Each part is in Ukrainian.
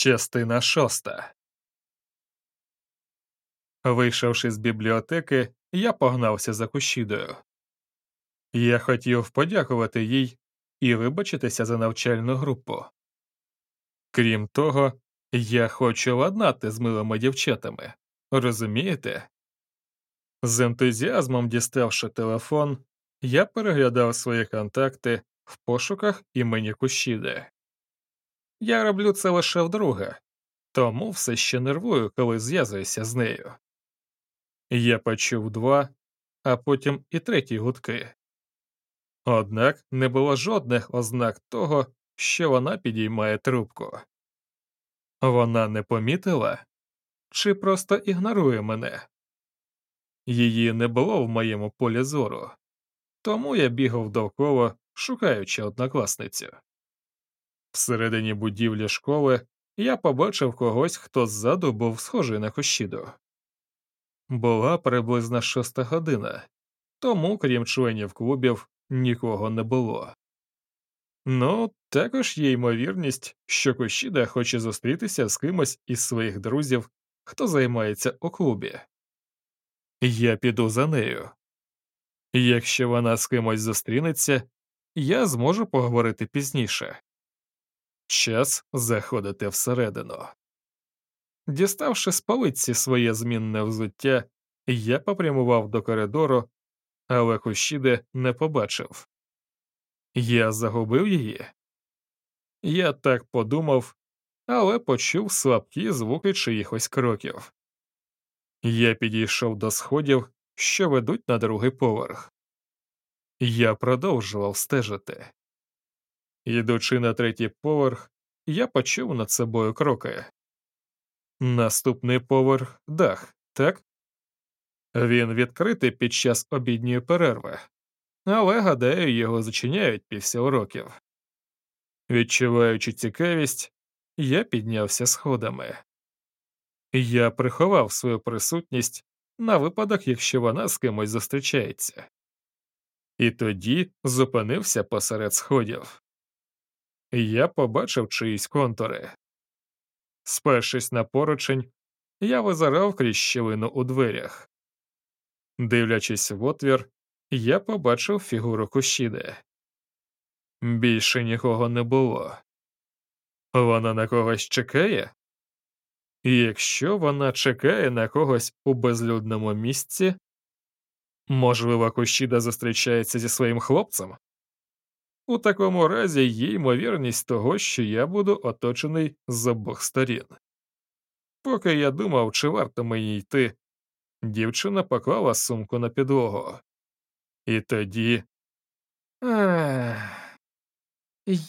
Частина шоста. Вийшовши з бібліотеки, я погнався за Кущідою. Я хотів подякувати їй і вибачитися за навчальну групу. Крім того, я хочу ладнати з милими дівчатами. Розумієте? З ентузіазмом діставши телефон, я переглядав свої контакти в пошуках імені Кущіди. Я роблю це лише вдруге, тому все ще нервую, коли зв'язуюся з нею. Я почув два, а потім і треті гудки. Однак не було жодних ознак того, що вона підіймає трубку. Вона не помітила чи просто ігнорує мене. Її не було в моєму полі зору, тому я бігав довкола, шукаючи однокласницю. Всередині будівлі школи я побачив когось, хто ззаду був схожий на Хощіду. Була приблизно шоста година, тому, крім членів клубів, нікого не було. Ну, також є ймовірність, що Кощіда хоче зустрітися з кимось із своїх друзів, хто займається у клубі. Я піду за нею. Якщо вона з кимось зустрінеться, я зможу поговорити пізніше. Час заходити всередину. Діставши з полиці своє змінне взуття, я попрямував до коридору, але Кущіде не побачив. Я загубив її. Я так подумав, але почув слабкі звуки чиїхось кроків. Я підійшов до сходів, що ведуть на другий поверх. Я продовжував стежити. Йдучи на третій поверх, я почув над собою кроки. Наступний поверх дах, так? Він відкритий під час обідньої перерви, але, гадаю, його зачиняють після уроків. Відчуваючи цікавість, я піднявся сходами. Я приховав свою присутність на випадок, якщо вона з кимось зустрічається, і тоді зупинився посеред сходів. Я побачив чиїсь контури. Спершись на поручень, я визирав крізь щілину у дверях. Дивлячись в отвір, я побачив фігуру Кущіди. Більше нікого не було. Вона на когось чекає? І якщо вона чекає на когось у безлюдному місці, можливо, Кущіда зустрічається зі своїм хлопцем? У такому разі є ймовірність того, що я буду оточений з обох сторін. Поки я думав, чи варто мені йти, дівчина поклала сумку на підлогу. І тоді. Ах,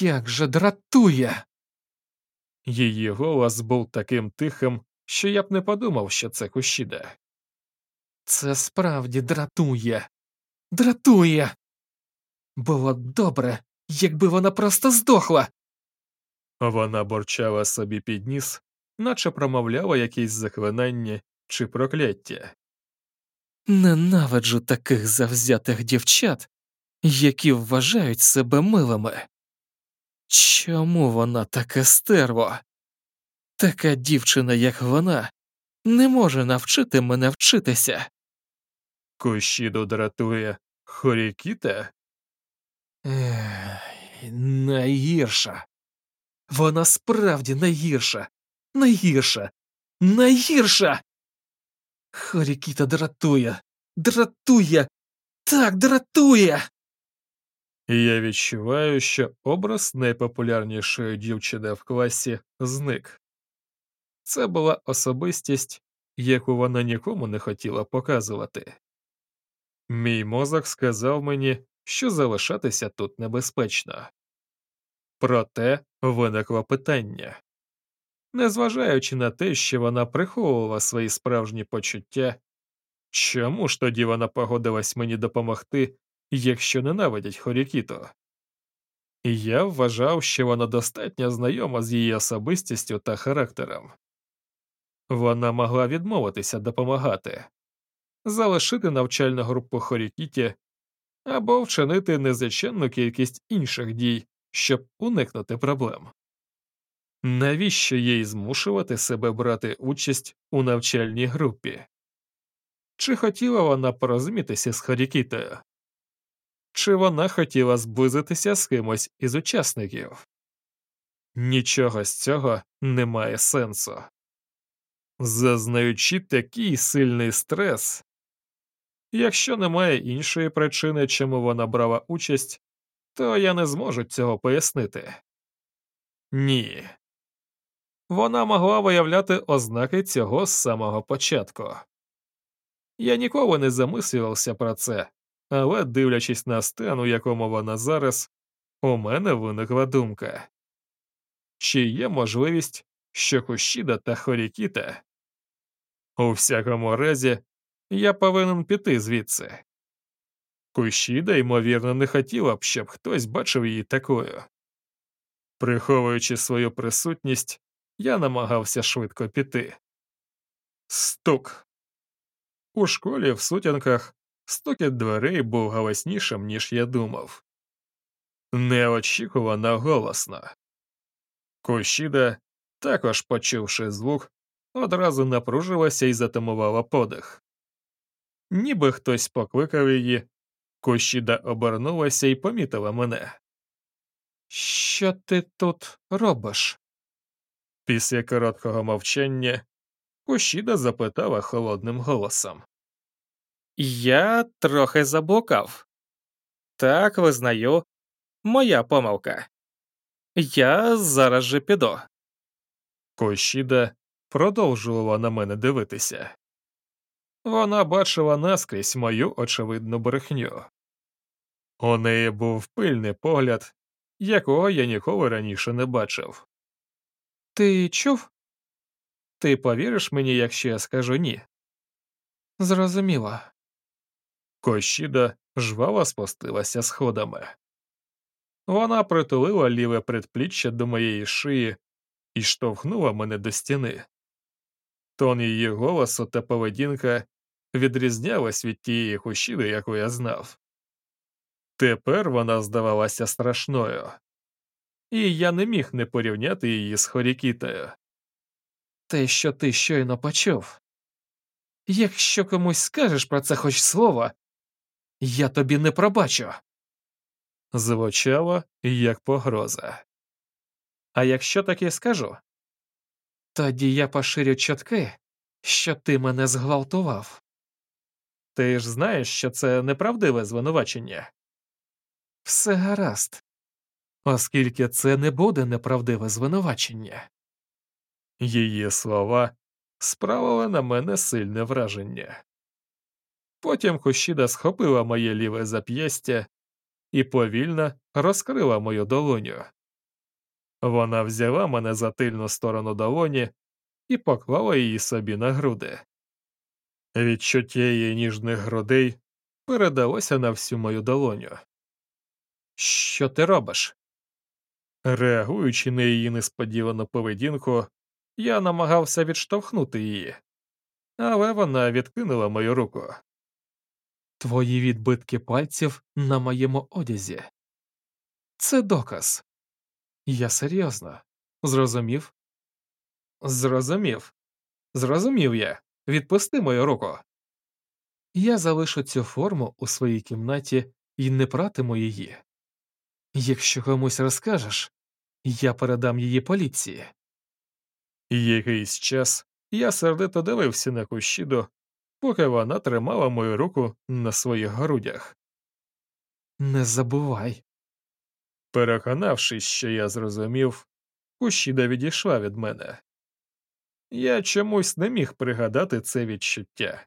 як же дратує. Її голос був таким тихим, що я б не подумав, що це Кущіда. Це справді дратує. Дратує. Було б добре, якби вона просто здохла. Вона борчала собі під ніс, наче промовляла якісь заклинання чи прокляття. Ненавиджу таких завзятих дівчат, які вважають себе милими. Чому вона таке стерво? Така дівчина, як вона, не може навчити мене вчитися. Кущіду дратує Хорікіта? Ех, найгірша. Вона справді найгірша, найгірша, найгірша. Хорікіта дратує, дратує, так дратує. Я відчуваю, що образ найпопулярнішої дівчини в класі зник. Це була особистість, яку вона нікому не хотіла показувати. Мій мозок сказав мені, що залишатися тут небезпечно. Проте виникло питання незважаючи на те, що вона приховувала свої справжні почуття, чому ж тоді вона погодилась мені допомогти, якщо ненавидять Хорікіто? Я вважав, що вона достатньо знайома з її особистістю та характером. Вона могла відмовитися допомагати, залишити навчальну групу Хорікіті або вчинити незачинну кількість інших дій, щоб уникнути проблем. Навіщо їй змушувати себе брати участь у навчальній групі? Чи хотіла вона порозумітися з Харікітою? Чи вона хотіла зблизитися з кимось із учасників? Нічого з цього не має сенсу. Зазнаючи такий сильний стрес, якщо немає іншої причини, чому вона брала участь, то я не зможу цього пояснити. Ні. Вона могла виявляти ознаки цього з самого початку. Я ніколи не замислювався про це, але, дивлячись на стан, у якому вона зараз, у мене виникла думка чи є можливість, що Кущіда та Хорікіта? У всякому разі, я повинен піти звідси. Кущіда, ймовірно, не хотіла б, щоб хтось бачив її такою. Приховуючи свою присутність, я намагався швидко піти. Стук. У школі в сутінках стукіт дверей був галаснішим, ніж я думав. Неочікувано голосно. Кощіда, також почувши звук, одразу напружилася і затамувала подих. Ніби хтось покликав її, Кощіда обернулася і помітила мене. Що ти тут робиш? Після короткого мовчання Кощіда запитала холодним голосом. Я трохи заблукав. Так, визнаю, моя помилка. Я зараз же піду. Кощіда продовжувала на мене дивитися. Вона бачила наскрізь мою очевидну брехню. У неї був пильний погляд, якого я ніколи раніше не бачив. Ти чув? Ти повіриш мені, якщо я скажу ні? Зрозуміло. Кощіда жваво спустилася сходами. Вона притулила ліве предпліччя до моєї шиї і штовхнула мене до стіни. Тон її голосу та поведінка відрізнялась від тієї хущіди, яку я знав. Тепер вона здавалася страшною, і я не міг не порівняти її з Хорікітою. Те, що ти щойно почув. Якщо комусь скажеш про це хоч слово, я тобі не пробачу. Звучало як погроза. А якщо таки скажу, тоді я поширю чутки, що ти мене зґвалтував. Ти ж знаєш, що це неправдиве звинувачення. Все гаразд, оскільки це не буде неправдиве звинувачення. Її слова справили на мене сильне враження. Потім Хущіда схопила моє ліве зап'ястя і повільно розкрила мою долоню. Вона взяла мене за тильну сторону долоні і поклала її собі на груди. Відчуття її ніжних грудей передалося на всю мою долоню. Що ти робиш? Реагуючи на її несподівану поведінку, я намагався відштовхнути її, але вона відкинула мою руку. Твої відбитки пальців на моєму одязі. Це доказ. Я серйозно. Зрозумів? Зрозумів. Зрозумів я. Відпусти мою руку. Я залишу цю форму у своїй кімнаті і не пратиму її. Якщо комусь розкажеш, я передам її поліції. Якийсь час я сердито дивився на кущіду, поки вона тримала мою руку на своїх грудях. Не забувай. Переконавшись, що я зрозумів, Кущіда відійшла від мене. Я чомусь не міг пригадати це відчуття.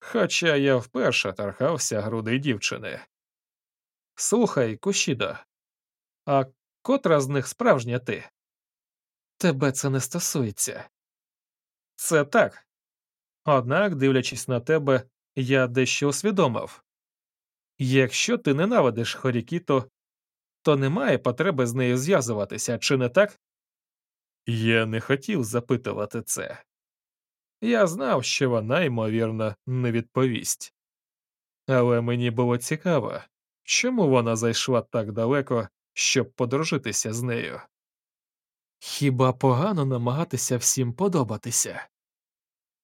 Хоча я вперше торкався груди дівчини. Слухай, Кущідо, а котра з них справжня ти? Тебе це не стосується. Це так. Однак, дивлячись на тебе, я дещо усвідомив якщо ти ненавидиш Хорікіто, то немає потреби з нею зв'язуватися, чи не так? Я не хотів запитувати це. Я знав, що вона, ймовірно, не відповість. Але мені було цікаво, чому вона зайшла так далеко, щоб подружитися з нею. Хіба погано намагатися всім подобатися?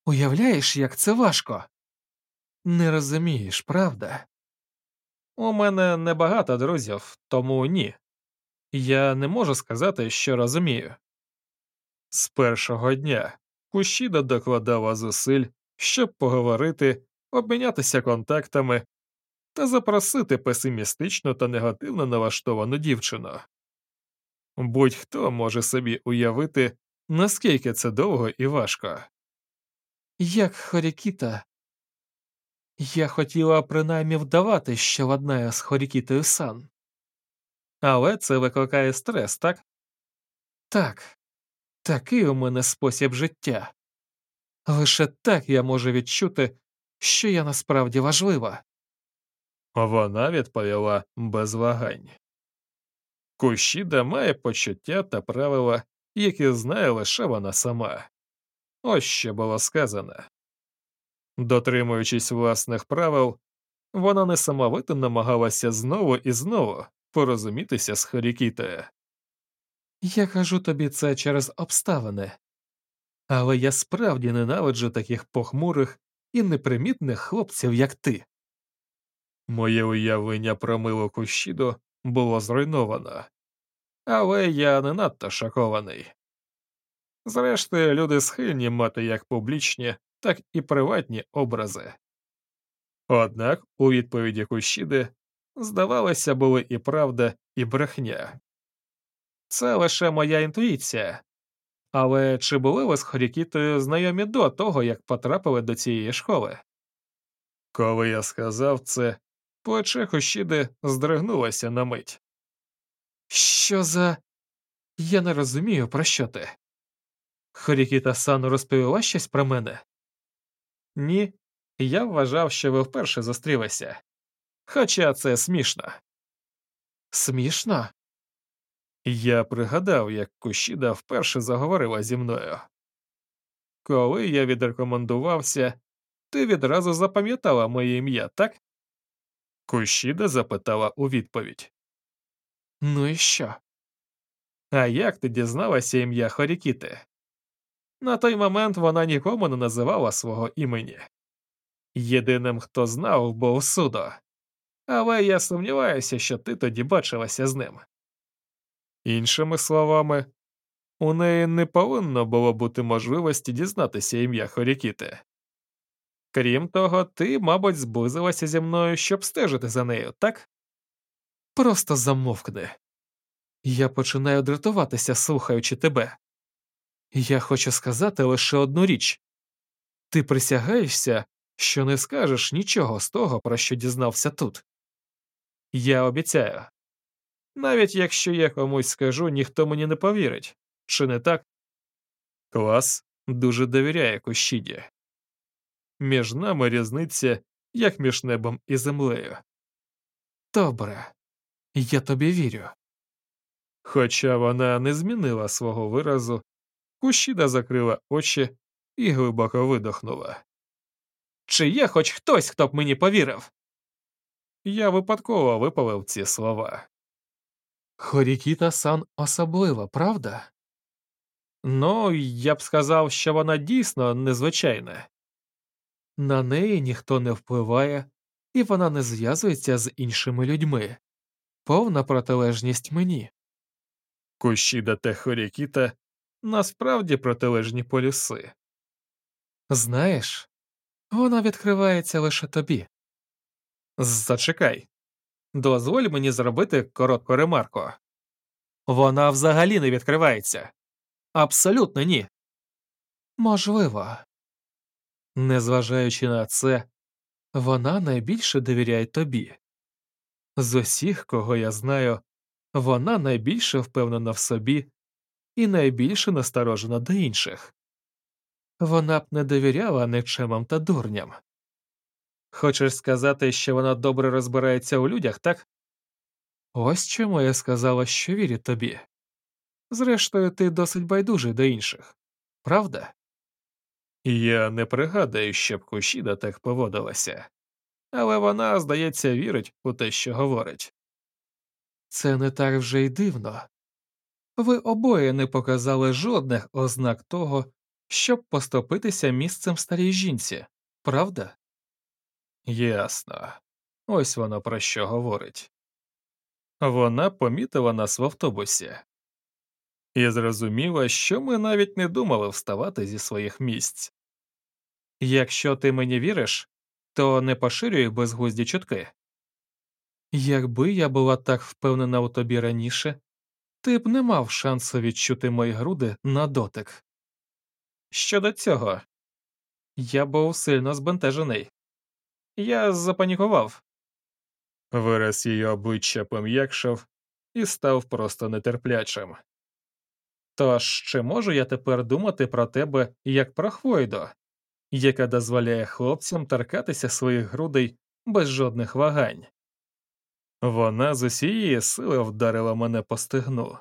Уявляєш, як це важко? Не розумієш, правда? У мене небагато друзів, тому ні. Я не можу сказати, що розумію. З першого дня Кущіда докладала зусиль, щоб поговорити, обмінятися контактами та запросити песимістично та негативно налаштовану дівчину. Будь-хто може собі уявити, наскільки це довго і важко. Як Хорікіта, я хотіла принаймні вдавати, що ладнаю з Хорікітою сан. Але це викликає стрес, так? Так, такий у мене спосіб життя. Лише так я можу відчути, що я насправді важлива. Вона відповіла без вагань. Кущіда має почуття та правила, які знає лише вона сама. Ось що було сказано. Дотримуючись власних правил, вона несамовито намагалася знову і знову порозумітися з Харікітою. Я кажу тобі це через обставини, але я справді ненавиджу таких похмурих і непримітних хлопців, як ти. Моє уявлення про милу Кущіду було зруйновано, але я не надто шокований. Зрештою, люди схильні мати як публічні, так і приватні образи. Однак у відповіді Кущіди, здавалося, були і правда, і брехня. Це лише моя інтуїція. Але чи були ви з Хорікітою знайомі до того, як потрапили до цієї школи? Коли я сказав це, плече Хощіди здригнулося на мить. Що за. Я не розумію, про що ти. Хорікіта Сану розповіла щось про мене? Ні, я вважав, що ви вперше зустрілися. Хоча це смішно. Смішно? Я пригадав, як Кущіда вперше заговорила зі мною. Коли я відрекомендувався, ти відразу запам'ятала моє ім'я, так? Кущіда запитала у відповідь. Ну і що? А як ти дізналася ім'я Хорікіти? На той момент вона нікому не називала свого імені. Єдиним, хто знав, був судо. Але я сумніваюся, що ти тоді бачилася з ним. Іншими словами, у неї не повинно було бути можливості дізнатися ім'я Хорікіти. Крім того, ти, мабуть, зблизилася зі мною, щоб стежити за нею, так? Просто замовкни. Я починаю дратуватися, слухаючи тебе. Я хочу сказати лише одну річ ти присягаєшся, що не скажеш нічого з того, про що дізнався тут. Я обіцяю. Навіть якщо я комусь скажу, ніхто мені не повірить, чи не так? Клас дуже довіряє Кощіді. Між нами різниця, як між небом і землею. Добре, я тобі вірю. Хоча вона не змінила свого виразу, Кущіда закрила очі і глибоко видохнула. Чи є хоч хтось, хто б мені повірив? Я випадково випалив ці слова. Хорікіта сан особлива, правда? Ну, я б сказав, що вона дійсно незвичайна. На неї ніхто не впливає, і вона не зв'язується з іншими людьми. Повна протилежність мені. Кущіда та Хорікіта насправді протилежні полюси. Знаєш, вона відкривається лише тобі. Зачекай, дозволь мені зробити коротку ремарку. Вона взагалі не відкривається. Абсолютно ні. Можливо. Незважаючи на це, вона найбільше довіряє тобі. З усіх, кого я знаю, вона найбільше впевнена в собі і найбільше насторожена до інших. Вона б не довіряла нечемам та дурням. Хочеш сказати, що вона добре розбирається у людях, так? Ось чому я сказала, що вірю тобі. Зрештою, ти досить байдужий до інших, правда? Я не пригадую, щоб Кушіда так поводилася, але вона, здається, вірить у те, що говорить. Це не так вже й дивно. Ви обоє не показали жодних ознак того, щоб поступитися місцем старій жінці, правда? Ясно. Ось воно про що говорить. Вона помітила нас в автобусі і зрозуміла, що ми навіть не думали вставати зі своїх місць. Якщо ти мені віриш, то не поширюй безглузді чутки. Якби я була так впевнена у тобі раніше, ти б не мав шансу відчути мої груди на дотик. Щодо цього, я був сильно збентежений. Я запанікував. Вираз її обличчя пом'якшав і став просто нетерплячим. Тож чи можу я тепер думати про тебе як про Хвойдо, яка дозволяє хлопцям торкатися своїх грудей без жодних вагань? Вона з усієї сили вдарила мене по стегну.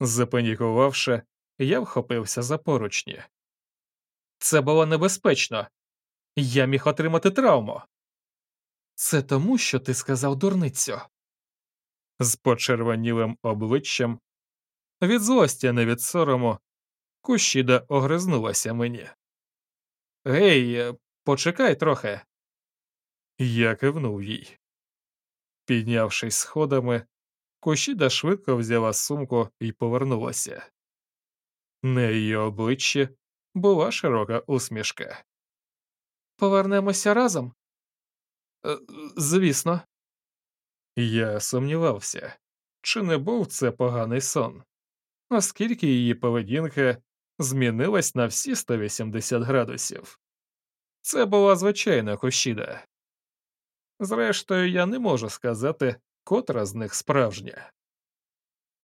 Запанікувавши, я вхопився за поручні. Це було небезпечно. Я міг отримати травму. Це тому, що ти сказав дурницю. З почервонілим обличчям, від злості, не від сорому, Кущіда огризнулася мені. Гей, почекай трохи. Я кивнув їй. Піднявшись сходами, Кущіда швидко взяла сумку і повернулася. На її обличчі була широка усмішка. Повернемося разом? Е, звісно. Я сумнівався, чи не був це поганий сон, оскільки її поведінка змінилась на всі 180 градусів. Це була звичайна Кощіда. Зрештою, я не можу сказати, котра з них справжня.